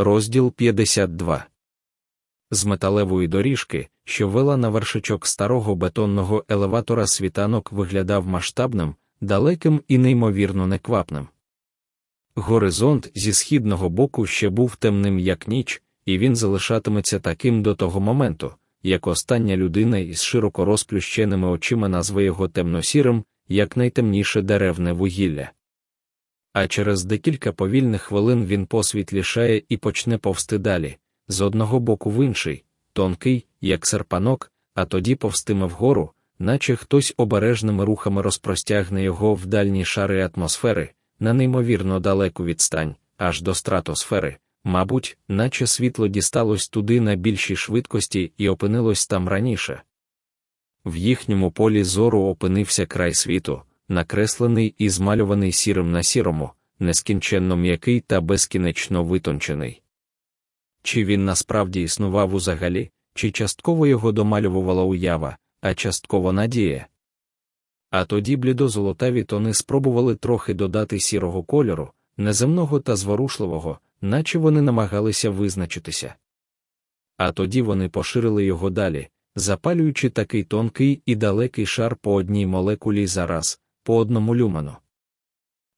Розділ 52 З металевої доріжки, що вела на вершичок старого бетонного елеватора світанок виглядав масштабним, далеким і неймовірно неквапним. Горизонт зі східного боку ще був темним, як ніч, і він залишатиметься таким до того моменту, як остання людина із широко розплющеними очима назве його темно-сірим, як найтемніше деревне вугілля. А через декілька повільних хвилин він посвітлішає і почне повсти далі, з одного боку в інший, тонкий, як серпанок, а тоді повстиме вгору, наче хтось обережними рухами розпростягне його в дальні шари атмосфери, на неймовірно далеку відстань, аж до стратосфери, мабуть, наче світло дісталось туди на більшій швидкості і опинилось там раніше. В їхньому полі зору опинився край світу, накреслений і змалюваний сірим на сірому, нескінченно м'який та безкінечно витончений. Чи він насправді існував узагалі, чи частково його домалювала уява, а частково надія. А тоді блідозолотаві тони спробували трохи додати сірого кольору, неземного та зворушливого, наче вони намагалися визначитися. А тоді вони поширили його далі, запалюючи такий тонкий і далекий шар по одній молекулі зараз, по одному люману.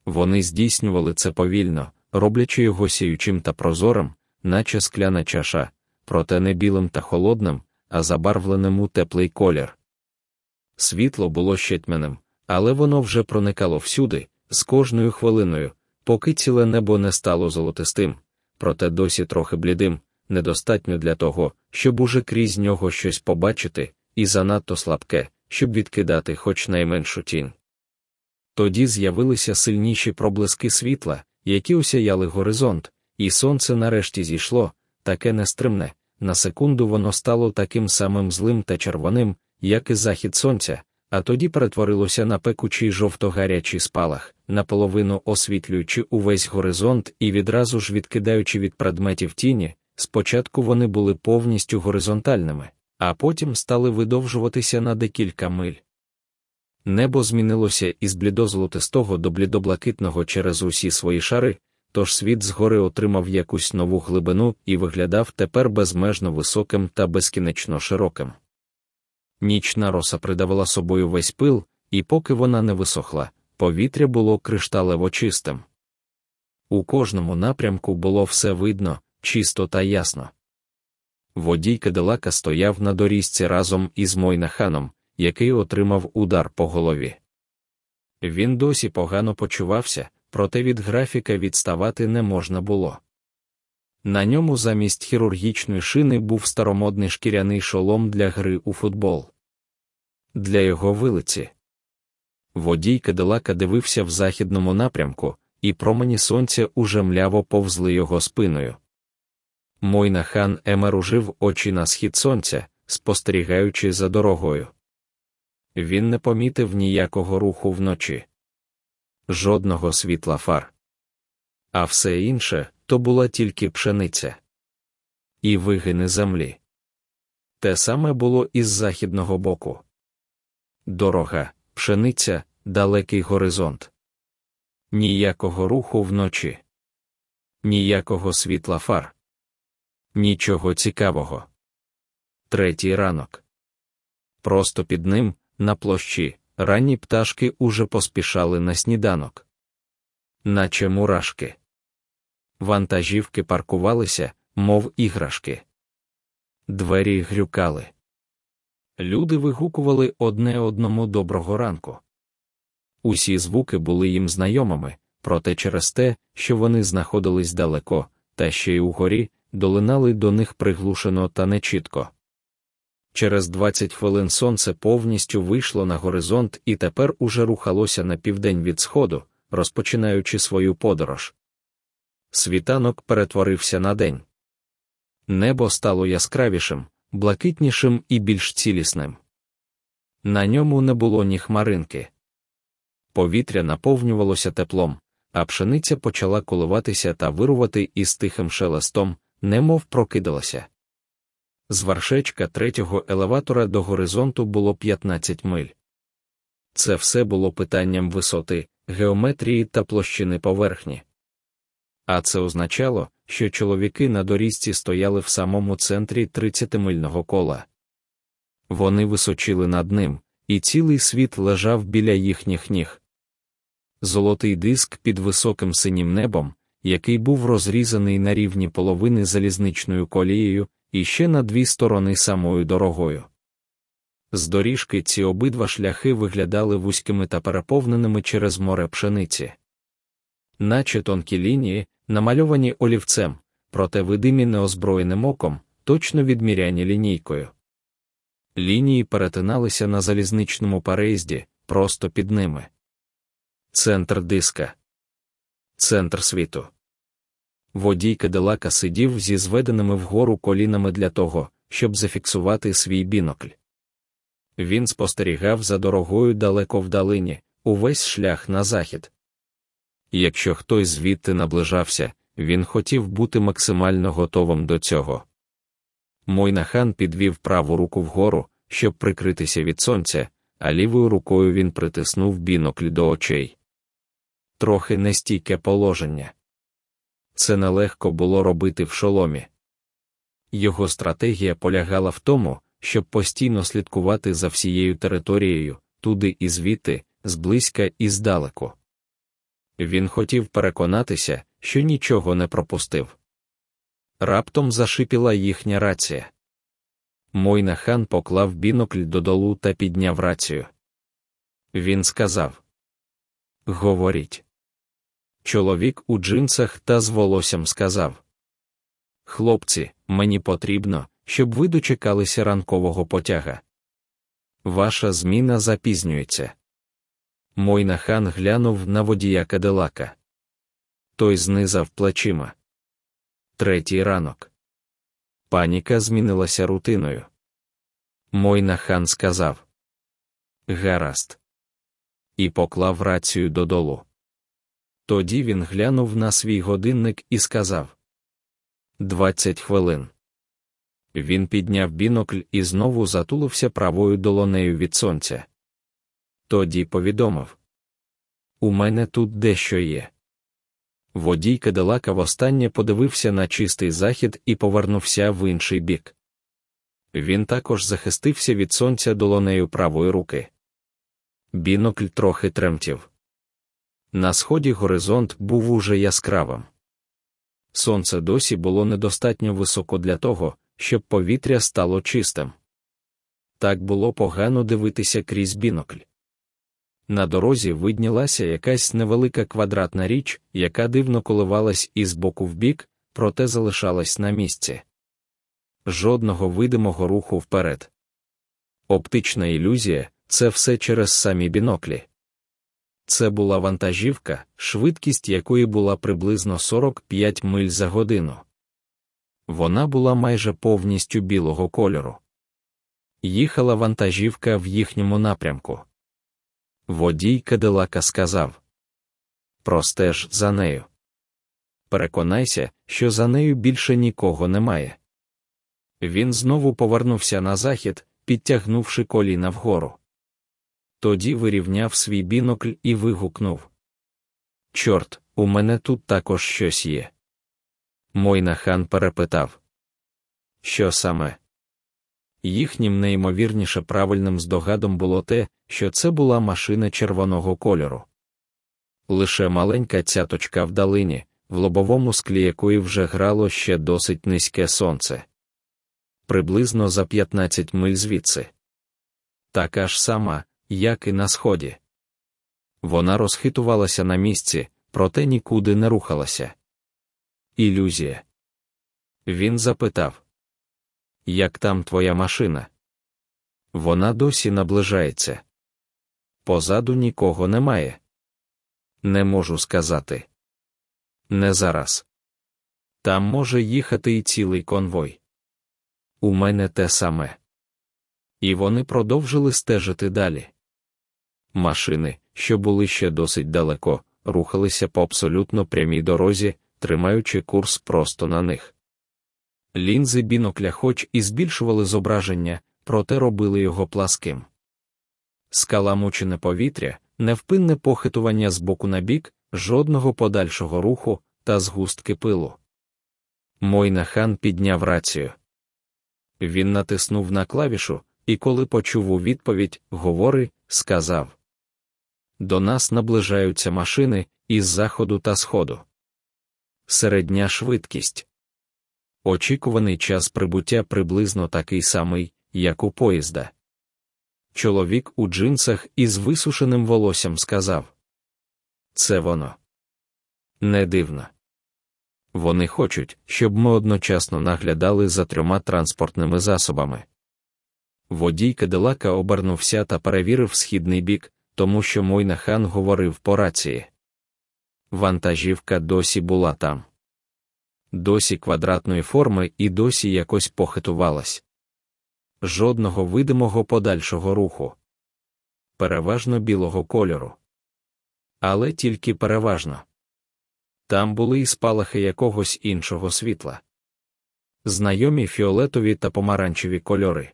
Вони здійснювали це повільно, роблячи його сіючим та прозорим, наче скляна чаша, проте не білим та холодним, а забарвленим у теплий колір. Світло було ще тьмяним, але воно вже проникало всюди, з кожною хвилиною, поки ціле небо не стало золотистим, проте досі трохи блідим, недостатньо для того, щоб уже крізь нього щось побачити, і занадто слабке, щоб відкидати хоч найменшу тінь. Тоді з'явилися сильніші проблиски світла, які осяяли горизонт, і сонце нарешті зійшло, таке нестримне, на секунду воно стало таким самим злим та червоним, як і захід сонця, а тоді перетворилося на пекучий жовто-гарячий спалах, наполовину освітлюючи увесь горизонт і відразу ж відкидаючи від предметів тіні, спочатку вони були повністю горизонтальними, а потім стали видовжуватися на декілька миль. Небо змінилося із блідозолотистого до блідоблакитного через усі свої шари, тож світ згори отримав якусь нову глибину і виглядав тепер безмежно високим та безкінечно широким. Нічна роса придавала собою весь пил, і поки вона не висохла, повітря було кришталево чистим. У кожному напрямку було все видно, чисто та ясно. Водій Кадилака стояв на доріжці разом із Мойнаханом, який отримав удар по голові. Він досі погано почувався, проте від графіка відставати не можна було. На ньому замість хірургічної шини був старомодний шкіряний шолом для гри у футбол. Для його вилиці. Водій Кадилака дивився в західному напрямку, і промені сонця уже мляво повзли його спиною. Мойна хан емеружив очі на схід сонця, спостерігаючи за дорогою. Він не помітив ніякого руху вночі, жодного світла фар. А все інше то була тільки пшениця і вигини землі. Те саме було із західного боку. Дорога, пшениця, далекий горизонт. Ніякого руху вночі, ніякого світла фар, нічого цікавого. Третій ранок. Просто під ним, на площі, ранні пташки уже поспішали на сніданок, наче мурашки. Вантажівки паркувалися, мов іграшки. Двері грюкали. Люди вигукували одне одному доброго ранку. Усі звуки були їм знайомими, проте через те, що вони знаходились далеко, та ще й угорі, долинали до них приглушено та нечітко. Через 20 хвилин сонце повністю вийшло на горизонт і тепер уже рухалося на південь від сходу, розпочинаючи свою подорож. Світанок перетворився на день. Небо стало яскравішим, блакитнішим і більш цілісним. На ньому не було ні хмаринки. Повітря наповнювалося теплом, а пшениця почала коливатися та вирувати із тихим шелестом, немов прокидалася. З вершечка третього елеватора до горизонту було 15 миль. Це все було питанням висоти, геометрії та площини поверхні. А це означало, що чоловіки на доріжці стояли в самому центрі 30-мильного кола. Вони височили над ним, і цілий світ лежав біля їхніх ніг. Золотий диск під високим синім небом, який був розрізаний на рівні половини залізничною колією і ще на дві сторони самою дорогою. З доріжки ці обидва шляхи виглядали вузькими та переповненими через море пшениці, наче тонкі лінії, намальовані олівцем, проте видимі неозброєним оком, точно відміряні лінійкою. Лінії перетиналися на залізничному переїзді, просто під ними. Центр диска. Центр світу. Водій Кадилака сидів зі зведеними вгору колінами для того, щоб зафіксувати свій бінокль. Він спостерігав за дорогою далеко вдалині, увесь шлях на захід. Якщо хтось звідти наближався, він хотів бути максимально готовим до цього. Мойнахан підвів праву руку вгору, щоб прикритися від сонця, а лівою рукою він притиснув бінокль до очей. Трохи нестійке положення. Це нелегко було робити в шоломі. Його стратегія полягала в тому, щоб постійно слідкувати за всією територією, туди і звідти, зблизька і здалеку. Він хотів переконатися, що нічого не пропустив. Раптом зашипіла їхня рація. Мойна хан поклав бінокль додолу та підняв рацію. Він сказав: Говоріть. Чоловік у джинсах та з волоссям сказав: Хлопці, мені потрібно, щоб ви дочекалися ранкового потяга. Ваша зміна запізнюється. Мойнахан глянув на водія Кадилака. Той знизав плечима. Третій ранок. Паніка змінилася рутиною. Мойнахан сказав Гаразд. І поклав рацію додолу. Тоді він глянув на свій годинник і сказав Двадцять хвилин. Він підняв бінокль і знову затулився правою долонею від сонця. Тоді повідомив У мене тут дещо є. Водій Кадилака востаннє подивився на чистий захід і повернувся в інший бік. Він також захистився від сонця долонею правої руки. Бінокль трохи тремтів. На сході горизонт був уже яскравим. Сонце досі було недостатньо високо для того, щоб повітря стало чистим. Так було погано дивитися крізь бінокль. На дорозі виднілася якась невелика квадратна річ, яка дивно коливалась із боку в бік, проте залишалась на місці. Жодного видимого руху вперед. Оптична ілюзія це все через самі біноклі. Це була вантажівка, швидкість якої була приблизно 45 миль за годину. Вона була майже повністю білого кольору. Їхала вантажівка в їхньому напрямку. Водій Кадилака сказав Простеж за нею. Переконайся, що за нею більше нікого немає. Він знову повернувся на захід, підтягнувши коліна вгору. Тоді вирівняв свій бінокль і вигукнув Чорт, у мене тут також щось є. Мойнахан перепитав Що саме? Їхнім неймовірніше правильним здогадом було те, що це була машина червоного кольору. Лише маленька цяточка в далині, в лобовому склі якої вже грало ще досить низьке сонце. Приблизно за 15 миль звідси. Така ж сама, як і на сході. Вона розхитувалася на місці, проте нікуди не рухалася. Ілюзія. Він запитав Як там твоя машина? Вона досі наближається. Позаду нікого немає. Не можу сказати. Не зараз. Там може їхати і цілий конвой. У мене те саме. І вони продовжили стежити далі. Машини, що були ще досить далеко, рухалися по абсолютно прямій дорозі, тримаючи курс просто на них. Лінзи бінокля хоч і збільшували зображення, проте робили його пласким. Скаламучене повітря, невпинне похитування з боку на бік, жодного подальшого руху та згустки пилу. Мойнахан підняв рацію. Він натиснув на клавішу, і коли почув у відповідь Говори, сказав: До нас наближаються машини із заходу та сходу. Середня швидкість. Очікуваний час прибуття приблизно такий самий, як у поїзда. Чоловік у джинсах із висушеним волоссям сказав: Це воно. Не дивно. Вони хочуть, щоб ми одночасно наглядали за трьома транспортними засобами. Водій Кадилака обернувся та перевірив східний бік, тому що Мойнахан говорив по рації. Вантажівка досі була там. Досі квадратної форми і досі якось похитувалась. Жодного видимого подальшого руху. Переважно білого кольору. Але тільки переважно. Там були і спалахи якогось іншого світла. Знайомі фіолетові та помаранчеві кольори.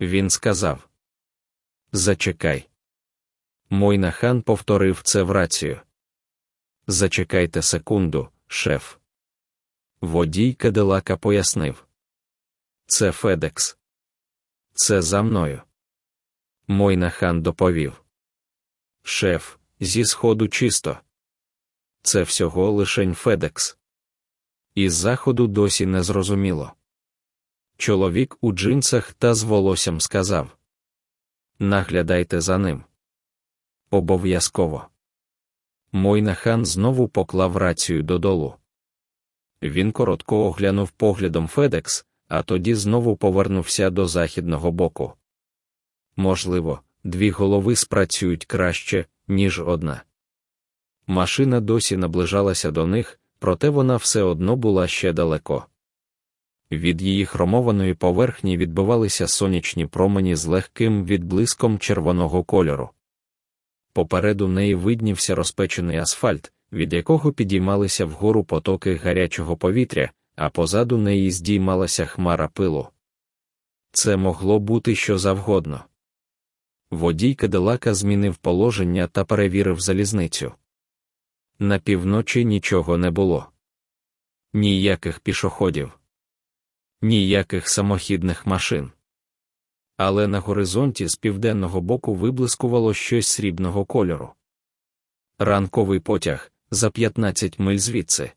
Він сказав: Зачекай. Мойнахан повторив це в рацію. Зачекайте секунду, шеф. Водій Кадилака пояснив. Це Федекс. Це за мною. Мойнахан доповів. Шеф, зі сходу чисто. Це всього лишень Федекс. Із заходу досі не зрозуміло. Чоловік у джинсах та з волоссям сказав: Наглядайте за ним. Обов'язково. Мойнахан знову поклав рацію додолу. Він коротко оглянув поглядом Федекс, а тоді знову повернувся до західного боку. Можливо, дві голови спрацюють краще, ніж одна. Машина досі наближалася до них, проте вона все одно була ще далеко. Від її хромованої поверхні відбивалися сонячні промені з легким відблиском червоного кольору. Попереду неї виднівся розпечений асфальт, від якого підіймалися вгору потоки гарячого повітря, а позаду неї здіймалася хмара пилу. Це могло бути що завгодно. Водій Кадилака змінив положення та перевірив залізницю. На півночі нічого не було. Ніяких пішоходів, ніяких самохідних машин. Але на горизонті з південного боку виблискувало щось срібного кольору. Ранковий потяг за 15 миль звідси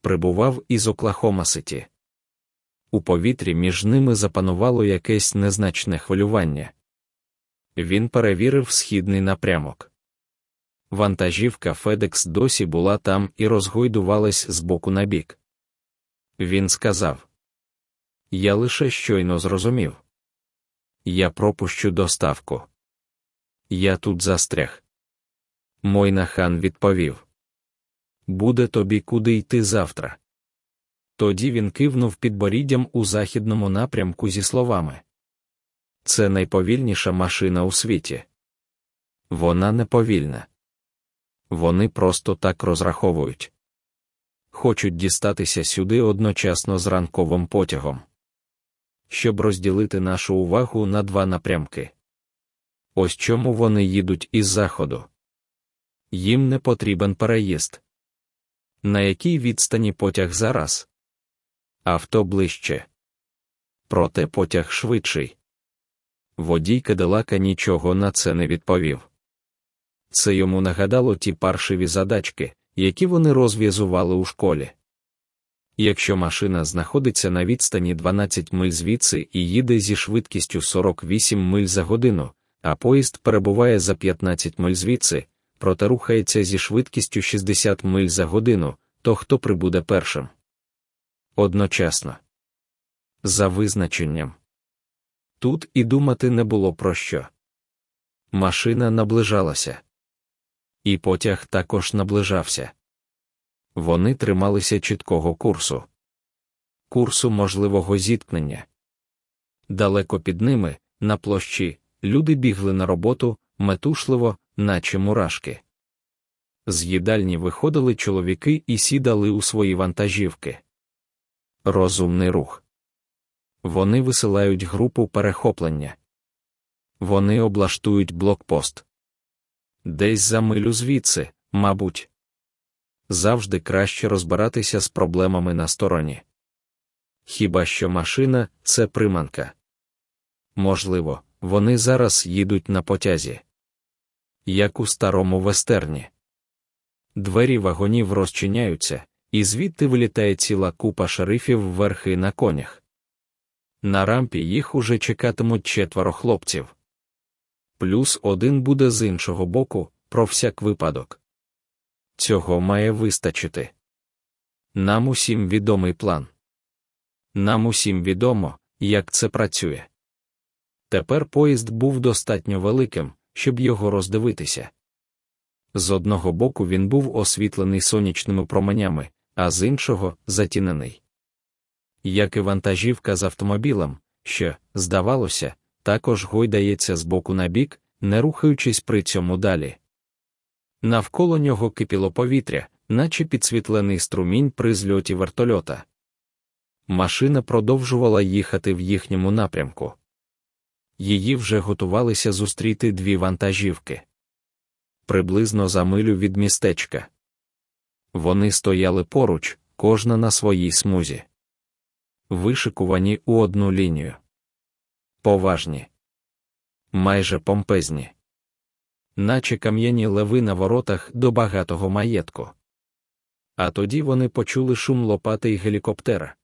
прибував із Оклахома Ситі. У повітрі між ними запанувало якесь незначне хвилювання. Він перевірив східний напрямок. Вантажівка Федекс досі була там і розгойдувалась з боку на бік. Він сказав: Я лише щойно зрозумів. Я пропущу доставку. Я тут застряг. Мойнахан відповів: Буде тобі куди йти завтра. Тоді він кивнув підборіддям у західному напрямку зі словами: Це найповільніша машина у світі. Вона неповільна. Вони просто так розраховують. Хочуть дістатися сюди одночасно з ранковим потягом, щоб розділити нашу увагу на два напрямки. Ось чому вони їдуть із заходу. Їм не потрібен переїзд. На якій відстані потяг зараз? Авто ближче. Проте потяг швидший. Водій Кадилака нічого на це не відповів. Це йому нагадало ті паршиві задачки, які вони розв'язували у школі. Якщо машина знаходиться на відстані 12 миль звідси і їде зі швидкістю 48 миль за годину, а поїзд перебуває за 15 миль звідси, проте рухається зі швидкістю 60 миль за годину, то хто прибуде першим? Одночасно. За визначенням. Тут і думати не було про що. Машина наближалася і потяг також наближався. Вони трималися чіткого курсу, курсу можливого зіткнення. Далеко під ними, на площі, люди бігли на роботу метушливо, наче мурашки. З їдальні виходили чоловіки і сідали у свої вантажівки. Розумний рух. Вони висилають групу перехоплення. Вони облаштують блокпост. Десь за милю звідси, мабуть. Завжди краще розбиратися з проблемами на стороні. Хіба що машина це приманка. Можливо, вони зараз їдуть на потязі, як у старому вестерні. Двері вагонів розчиняються, і звідти вилітає ціла купа шерифів верхи на конях. На рампі їх уже чекатимуть четверо хлопців. Плюс один буде з іншого боку, про всяк випадок. Цього має вистачити. Нам усім відомий план. Нам усім відомо, як це працює. Тепер поїзд був достатньо великим, щоб його роздивитися. З одного боку він був освітлений сонячними променями, а з іншого затінений. Як і вантажівка з автомобілем, що, здавалося, також гойдається з боку на бік, не рухаючись при цьому далі. Навколо нього кипіло повітря, наче підсвітлений струмінь при зльоті вертольота. Машина продовжувала їхати в їхньому напрямку. Її вже готувалися зустріти дві вантажівки приблизно за милю від містечка. Вони стояли поруч, кожна на своїй смузі, вишикувані у одну лінію. Поважні, майже помпезні, наче кам'яні леви на воротах до багатого маєтку. А тоді вони почули шум лопати й гелікоптера.